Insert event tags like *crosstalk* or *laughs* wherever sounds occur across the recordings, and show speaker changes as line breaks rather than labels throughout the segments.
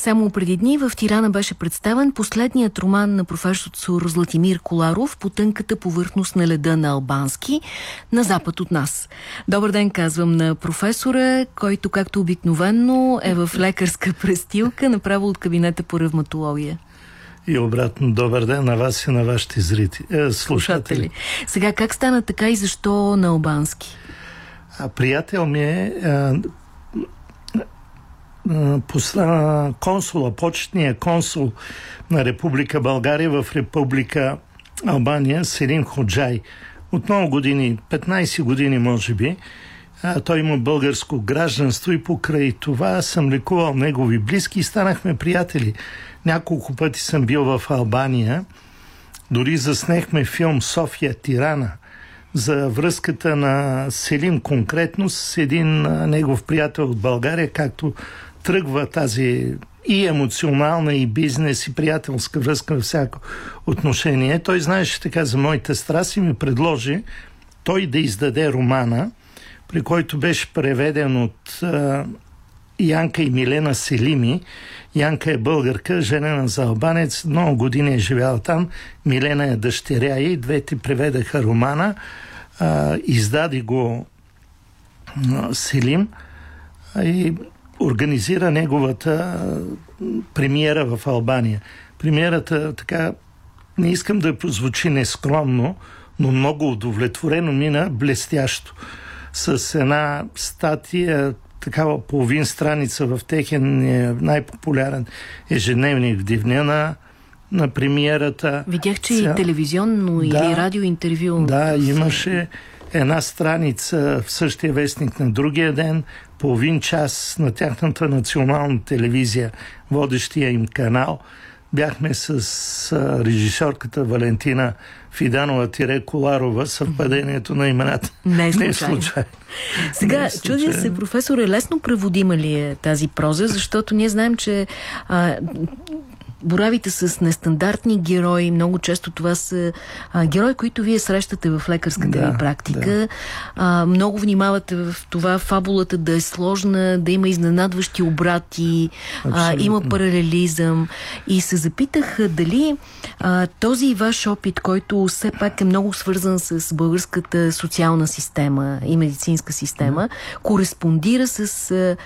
Само преди дни в Тирана беше представен последният роман на професор Златимир Коларов по тънката повърхност на леда на Албански на запад от нас. Добър ден казвам на професора, който както обикновенно е в лекарска *laughs* престилка, направо от кабинета по ревматология.
И обратно, добър ден на вас и на вашите зрители, е, слушатели.
Сега, как стана така и защо на албански?
А, приятел ми е, консула, почетния консул на Република България в Република Албания, Селим Ходжай. От много години, 15 години може би, а, той има българско гражданство и покрай това съм лекувал негови близки и станахме приятели. Няколко пъти съм бил в Албания. Дори заснехме филм София Тирана за връзката на Селим конкретно с един негов приятел от България, както тръгва тази и емоционална, и бизнес, и приятелска връзка във всяко отношение. Той знаеше така за моите страст и ми предложи той да издаде романа, при който беше преведен от а, Янка и Милена Селими. Янка е българка, женена за албанец, много години е живяла там. Милена е дъщеря и двете преведаха романа. А, издаде го а, Селим и организира неговата премиера в Албания. Премиерата така не искам да звучи нескромно, но много удовлетворено мина блестящо. С една статия, такава половин страница в техен е най-популярен ежедневник в Дивнена на премиерата.
Видях, че Ця... и телевизионно да, или радио интервю.
Да, имаше една страница в същия вестник на другия ден, половин час на тяхната национална телевизия, водещия им канал. Бяхме с режисьорката Валентина Фиданова-Коларова, съвпадението на имената.
Не е случайно. Не е случайно. Сега, е случайно. чудя се, професоре, лесно преводима ли е тази проза, защото ние знаем, че а, боравите с нестандартни герои. Много често това са а, герои, които вие срещате в лекарската да, ви практика. Да. А, много внимавате в това фабулата да е сложна, да има изненадващи обрати, а, има паралелизъм. И се запитах дали а, този ваш опит, който все пак е много свързан с българската социална система и медицинска система, кореспондира с а,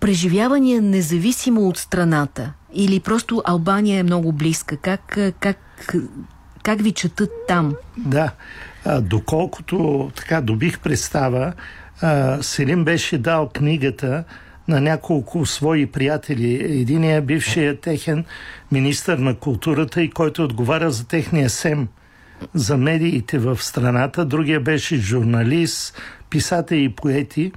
преживявания независимо от страната? Или просто Албания е много близка? Как, как, как ви четат там?
Да, а, доколкото така добих представа, а, Селим беше дал книгата на няколко свои приятели. Единият е бившия техен министър на културата и който отговаря за техния СЕМ за медиите в страната. Другия беше журналист, писател и поети.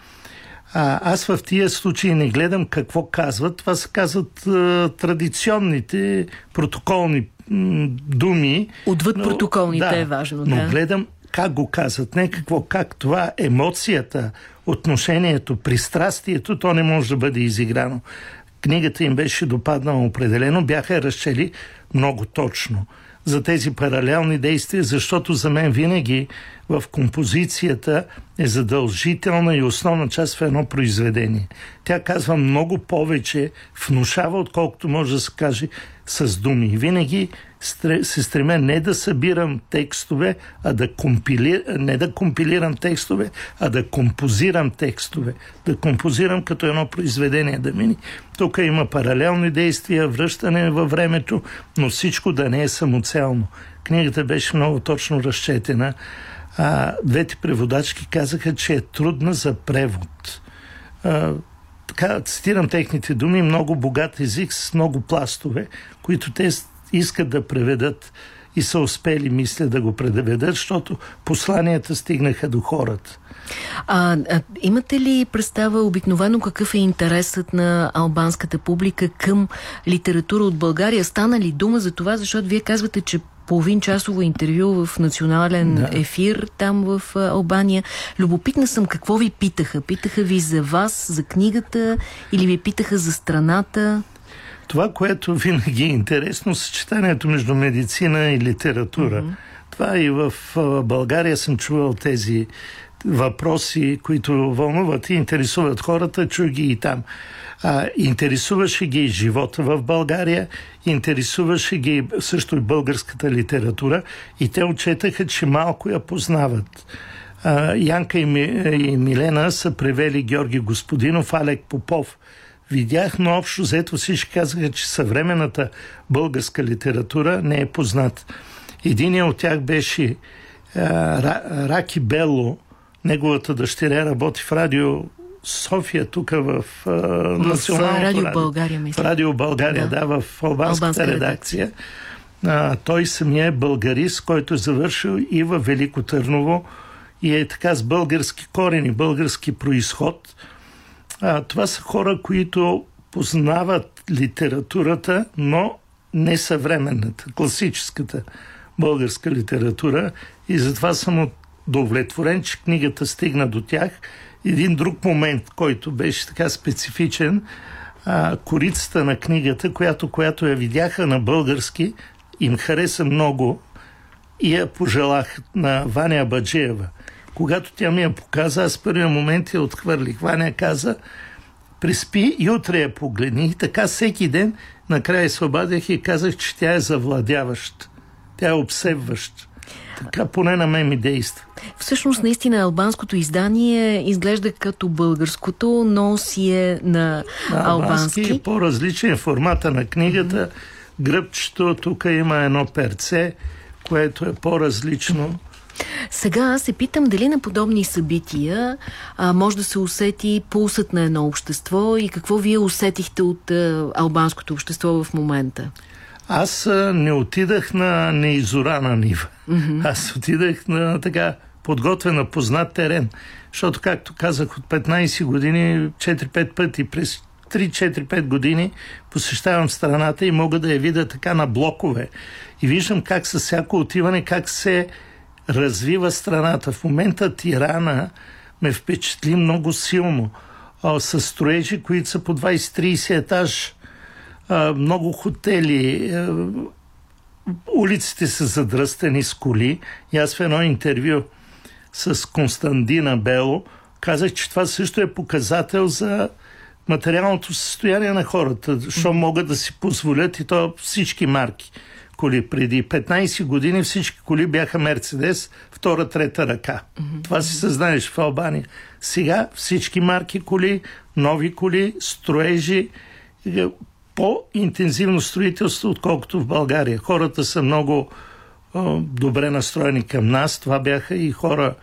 А, аз в тия случаи не гледам какво казват. Това се казват а, традиционните протоколни м, думи.
Отвъд но, протоколните да, е важно.
Но да. гледам как го казват, не какво, как това емоцията, отношението, пристрастието, то не може да бъде изиграно. Книгата им беше допаднала определено, бяха разчели много точно за тези паралелни действия, защото за мен винаги в композицията е задължителна и основна част в едно произведение. Тя казва много повече, внушава, отколкото може да се каже с думи. Винаги се стремя не да събирам текстове, а да компилирам, не да компилирам текстове, а да композирам текстове. Да композирам като едно произведение да мини. Тук има паралелни действия, връщане във времето, но всичко да не е самоцелно. Книгата беше много точно разчетена. А, двете преводачки казаха, че е трудна за превод. А, така, цитирам техните думи, много богат език с много пластове, които те искат да преведат и са успели, мисля, да го предаведат, защото посланията стигнаха до хората.
А, а имате ли представа обикновено какъв е интересът на албанската публика към литература от България? Стана ли дума за това, защото вие казвате, че половин часово интервю в национален да. ефир там в Албания. Любопитна съм какво ви питаха. Питаха ви за вас, за книгата или ви питаха за страната?
Това, което винаги е интересно, съчетанието между медицина и литература. Mm-hmm. Това и в България съм чувал тези въпроси, които вълнуват и интересуват хората, чуй ги и там. А, интересуваше ги живота в България, интересуваше ги също и българската литература и те отчетаха, че малко я познават. А, Янка и, Ми, и Милена са превели Георги Господинов, Алек Попов. Видях, но общо взето всички казаха, че съвременната българска литература не е позната. Единият от тях беше а, Раки Бело, неговата дъщеря работи в радио София, тук в,
в Националното радио, радио България,
мисля. Радио България, да, да в албанската Албанска редакция. редакция. А, той самия е българист, който е завършил и в Велико Търново и е така с български корени, български происход. А, това са хора, които познават литературата, но не съвременната, класическата българска литература и затова съм удовлетворен, че книгата стигна до тях. Един друг момент, който беше така специфичен, а, корицата на книгата, която, която я видяха на български, им хареса много и я пожелах на Ваня Баджиева. Когато тя ми я показа, аз първия момент я отхвърлих. Ваня каза, приспи и утре я погледни. И така всеки ден накрая се обадях и казах, че тя е завладяваща. Тя е обсебваща. Така поне на мен ми действа.
Всъщност, наистина, албанското издание изглежда като българското, но си е на албански. албански
е по-различен формата на книгата. Гръбчето, тук има едно перце, което е по-различно.
Сега се питам дали на подобни събития а, може да се усети пулсът на едно общество и какво вие усетихте от а, албанското общество в момента?
Аз не отидах на неизорана нива. Mm-hmm. Аз отидах на така подготвен познат терен. Защото, както казах, от 15 години, 4-5 пъти през 3-4-5 години посещавам страната и мога да я видя така на блокове. И виждам как със всяко отиване, как се развива страната. В момента Тирана ме впечатли много силно. с строежи, които са по 20-30 етаж много хотели, улиците са задръстени с коли. И аз в едно интервю с Константина Бело казах, че това също е показател за материалното състояние на хората, защото могат да си позволят и то всички марки коли. Преди 15 години всички коли бяха Мерцедес, втора, трета ръка. Mm-hmm. Това си съзнаеш в Албания. Сега всички марки коли, нови коли, строежи, по-интензивно строителство, отколкото в България. Хората са много о, добре настроени към нас. Това бяха и хора,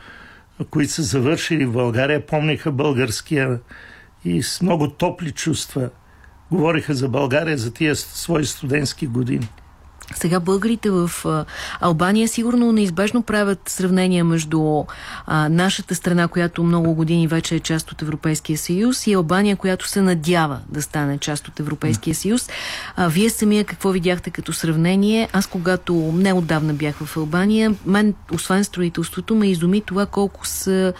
които са завършили в България, помниха българския и с много топли чувства говориха за България за тия свои студентски години.
Сега българите в Албания сигурно неизбежно правят сравнения между а, нашата страна, която много години вече е част от Европейския съюз и Албания, която се надява да стане част от Европейския съюз. А, вие самия какво видяхте като сравнение? Аз когато неотдавна бях в Албания, мен, освен строителството, ме изуми това колко са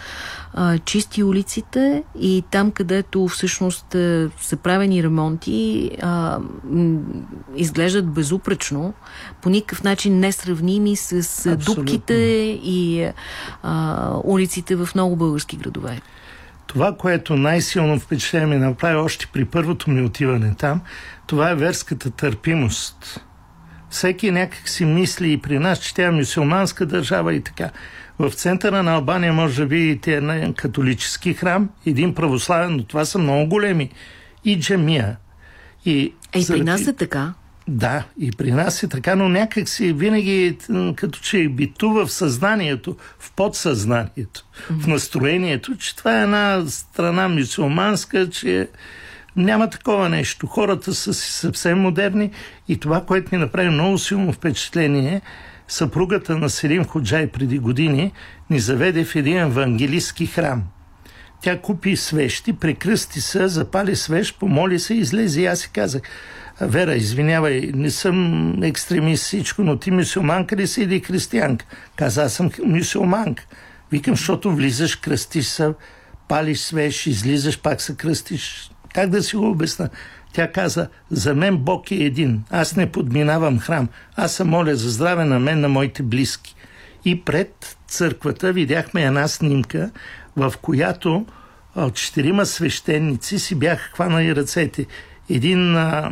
а, чисти улиците и там, където всъщност са правени ремонти, а, изглеждат безупречно по никакъв начин несравними с Абсолютно. дубките и а, улиците в много български градове.
Това, което най-силно впечатление ми направи още при първото ми отиване там, това е верската търпимост. Всеки някак си мисли и при нас, че тя е мусулманска държава и така. В центъра на Албания може да видите един католически храм, един православен, но това са много големи. И джамия.
И, е, и при нас е така.
Да, и при нас е така, но някак си винаги като че битува в съзнанието, в подсъзнанието, в настроението, че това е една страна мусулманска, че няма такова нещо. Хората са си съвсем модерни и това, което ми направи много силно впечатление, съпругата на Селим Ходжай преди години ни заведе в един евангелистски храм. Тя купи свещи, прекръсти се, запали свещ, помоли се, излезе и аз си казах – Вера, извинявай, не съм екстремист всичко, но ти мусулманка ли си или християнка? Каза, аз съм мусулманка. Викам, защото влизаш, кръстиш се, палиш свеж, излизаш, пак се кръстиш. Как да си го обясна? Тя каза, за мен Бог е един. Аз не подминавам храм. Аз се моля за здраве на мен, на моите близки. И пред църквата видяхме една снимка, в която четирима свещеници си бяха хванали ръцете. Един а,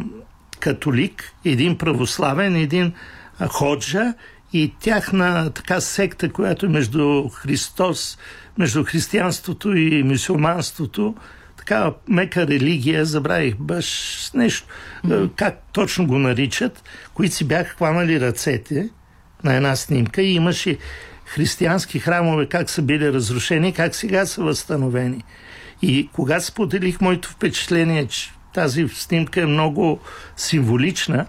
католик, един православен, един а, ходжа и тяхна така секта, която е между Христос, между християнството и мусулманството, така мека религия, забравих баш нещо, mm-hmm. как точно го наричат, които си бяха хванали ръцете на една снимка и имаше християнски храмове, как са били разрушени, как сега са възстановени. И когато споделих моето впечатление, че тази снимка е много символична,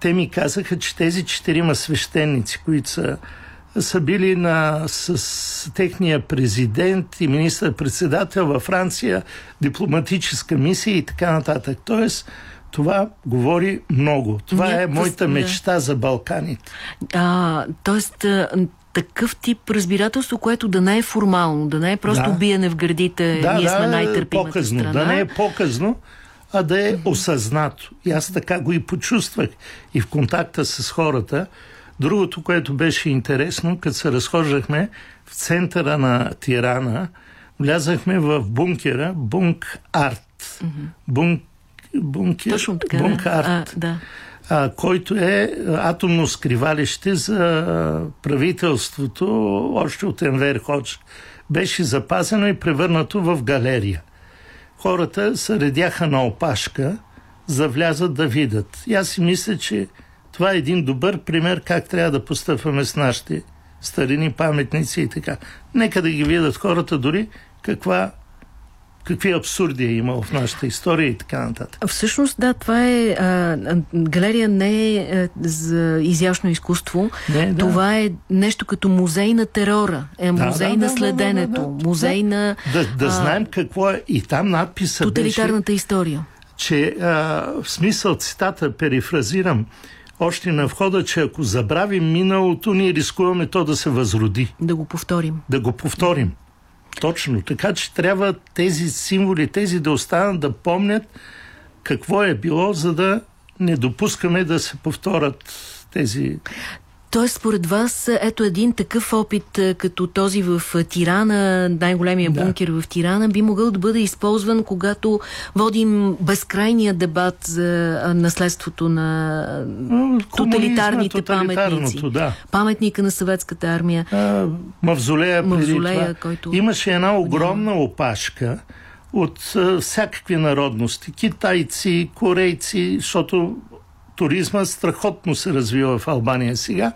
те ми казаха, че тези четирима свещеници, които са, са били на, с, с техния президент и министър-председател във Франция, дипломатическа мисия и така нататък. Тоест, това говори много. Това Някакъв, е моята мечта за Балканите.
А, тоест, такъв тип разбирателство, което да не е формално, да не е просто да. биене в гърдите, да, ние да, сме най-търпимата
по-късно,
страна.
Да не е по-късно, а да е осъзнато. И аз така го и почувствах и в контакта с хората. Другото, което беше интересно, като се разхождахме в центъра на Тирана, влязахме в бункера Бунк Арт. Бунк, бункер,
Точно така,
Бунк Арт.
А, да
а, който е атомно скривалище за правителството още от Енвер Ходж. Беше запазено и превърнато в галерия. Хората се редяха на опашка, за влязат да видят. И аз си мисля, че това е един добър пример как трябва да постъпваме с нашите старини паметници и така. Нека да ги видят хората дори каква какви абсурди е имал в нашата история и така нататък.
Всъщност, да, това е... А, галерия не е а, за изящно изкуство. Не, да. Това е нещо като музей на терора. Е музей да, на да, следенето. Да, да, да, музей да. на...
Да, да а, знаем какво е. И там надписа
Тоталитарната
беше,
история.
Че а, в смисъл цитата, перифразирам, още на входа, че ако забравим миналото, ние рискуваме то да се възроди.
Да го повторим.
Да го повторим. Точно. Така че трябва тези символи, тези да останат да помнят какво е било, за да не допускаме да се повторят тези
Тоест, според вас, ето един такъв опит, като този в Тирана, най-големия да. бункер в Тирана, би могъл да бъде използван, когато водим безкрайния дебат за наследството на тоталитарните паметници.
Да.
Паметника на съветската армия.
А, мавзолея, мавзолея който... Имаше една огромна опашка от а, всякакви народности. Китайци, корейци, защото туризма страхотно се развива в Албания сега,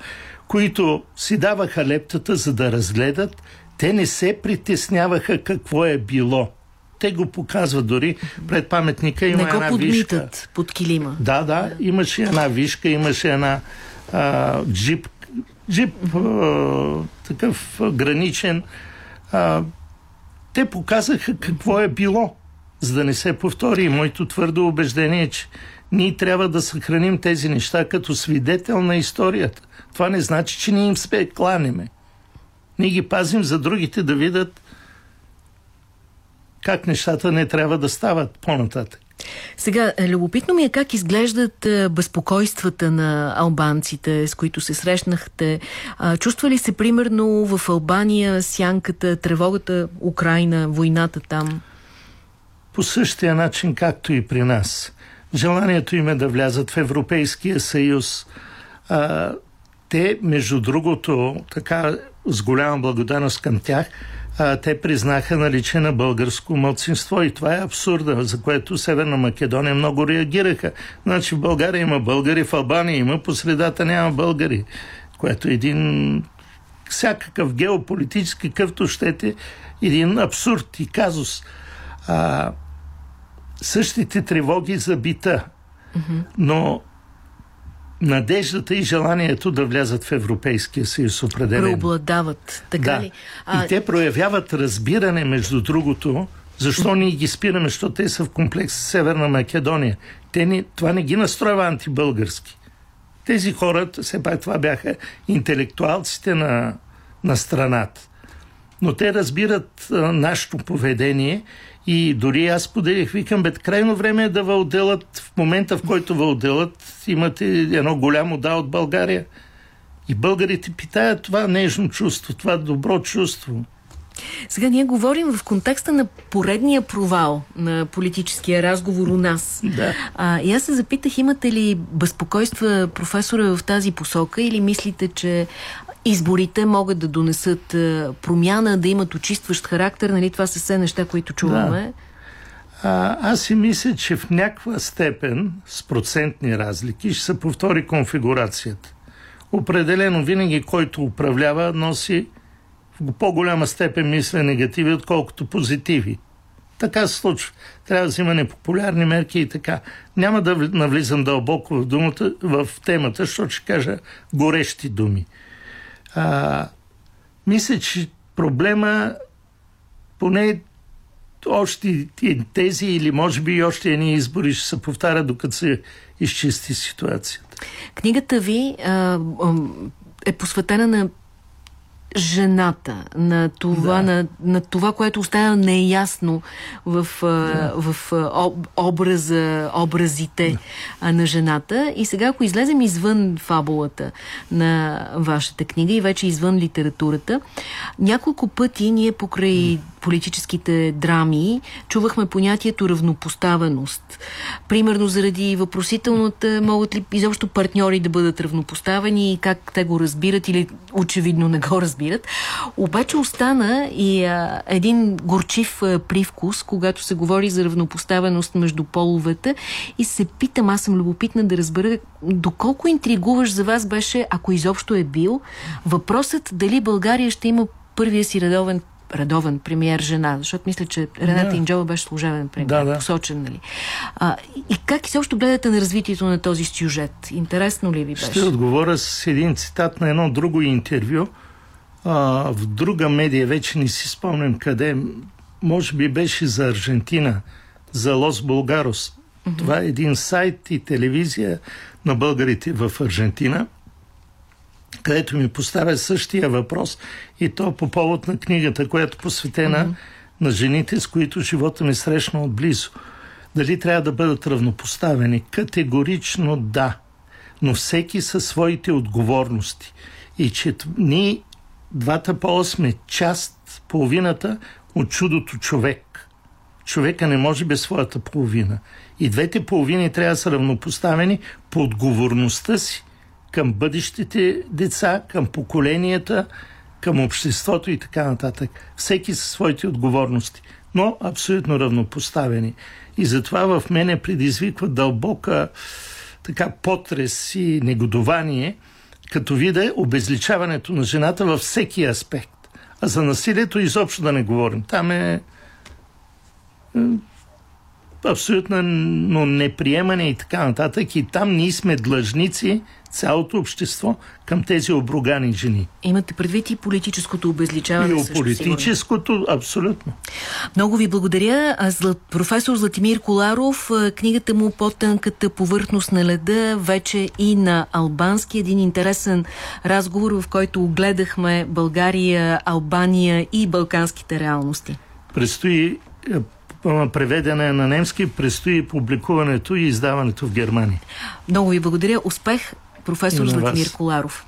които си даваха лептата за да разгледат, те не се притесняваха какво е било. Те го показват дори пред паметника. Има
не го
една вишка.
под килима.
Да, да, имаше една вишка, имаше една а, джип, джип а, такъв граничен. А, те показаха какво е било, за да не се повтори. Моето твърдо убеждение е, че ние трябва да съхраним тези неща като свидетел на историята. Това не значи, че ние им спе кланиме. Ние ги пазим за другите да видят как нещата не трябва да стават по-нататък.
Сега, е, любопитно ми е как изглеждат е, безпокойствата на албанците, с които се срещнахте. Чувства ли се, примерно, в Албания сянката, тревогата, Украина, войната там?
По същия начин, както и при нас желанието им е да влязат в Европейския съюз. А, те, между другото, така с голяма благодарност към тях, а, те признаха наличие на българско младсинство и това е абсурда, за което Северна Македония много реагираха. Значи в България има българи, в Албания има, по средата няма българи, което е един всякакъв геополитически, къвто щете, един абсурд и казус. А, същите тревоги за бита. Mm-hmm. Но надеждата и желанието да влязат в Европейския съюз определено.
Преобладават, така
да.
ли?
А... И те проявяват разбиране, между другото, защо ние ги спираме, защото те са в комплекс Северна Македония. Те ни, това не ги настроява антибългарски. Тези хора, все пак това бяха интелектуалците на, на страната. Но те разбират нашето поведение и дори аз поделих, викам, бе, крайно време е да ви отделят, в момента в който ви отделят, имате едно голямо да от България. И българите питаят това нежно чувство, това добро чувство.
Сега ние говорим в контекста на поредния провал на политическия разговор у нас.
Да.
А, и аз се запитах, имате ли безпокойства професора в тази посока или мислите, че изборите могат да донесат промяна, да имат очистващ характер, нали? Това са все неща, които чуваме. Да.
А, аз си мисля, че в някаква степен с процентни разлики ще се повтори конфигурацията. Определено винаги, който управлява, носи в по-голяма степен мисля негативи, отколкото позитиви. Така се случва. Трябва да взима непопулярни мерки и така. Няма да навлизам дълбоко в, думата, в темата, защото ще кажа горещи думи. А, мисля, че проблема поне още тези или може би още едни избори ще се повтарят, докато се изчисти ситуацията.
Книгата ви а, е посветена на жената, на това, да. на, на това което остава неясно в, да. в образа, образите да. на жената. И сега, ако излезем извън фабулата на вашата книга и вече извън литературата, няколко пъти ние покрай политическите драми чувахме понятието равнопоставеност. Примерно заради въпросителната могат ли изобщо партньори да бъдат равнопоставени и как те го разбират или очевидно не го разбират. Обаче остана и а, един горчив а, привкус, когато се говори за равнопоставеност между половете и се питам, аз съм любопитна да разбера доколко интригуваш за вас беше, ако изобщо е бил, въпросът дали България ще има първия си редовен редовен премиер жена, защото мисля, че Рената да. Инджова беше служебен премиер, да, да. посочен, нали? А, и как изобщо гледате на развитието на този сюжет? Интересно ли ви беше?
Ще отговоря с един цитат на едно друго интервю. А, в друга медия, вече не си спомням къде, може би беше за Аржентина, за Лос Болгарос. Mm-hmm. Това е един сайт и телевизия на българите в Аржентина – където ми поставя същия въпрос и то по повод на книгата, която е посветена mm-hmm. на жените, с които живота ми срещна отблизо. Дали трябва да бъдат равнопоставени? Категорично да. Но всеки със своите отговорности. И че ние, двата пола, сме част, половината от чудото човек. Човека не може без своята половина. И двете половини трябва да са равнопоставени по отговорността си към бъдещите деца, към поколенията, към обществото и така нататък. Всеки със своите отговорности, но абсолютно равнопоставени. И затова в мене предизвиква дълбока така потрес и негодование, като видя обезличаването на жената във всеки аспект. А за насилието изобщо да не говорим. Там е абсолютно неприемане и така нататък. И там ние сме длъжници цялото общество към тези обругани жени.
Имате предвид и политическото обезличаване.
И политическото, сигурно. абсолютно.
Много ви благодаря. Злат, професор Златимир Коларов, книгата му По-тънката повърхност на леда, вече и на албански. Един интересен разговор, в който огледахме България, Албания и балканските реалности.
Предстои е, преведена на немски, предстои публикуването и издаването в Германия.
Много ви благодаря. Успех, професор Златимир Коларов.